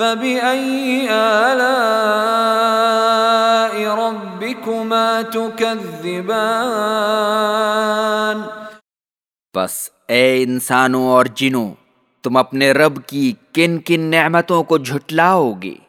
فبأي آلاء ربكما تكذبان؟ بس اے انسانوں اور جنوں، تم اپنے رب کی کن کن نعمتوں کو جھٹلاؤ گے؟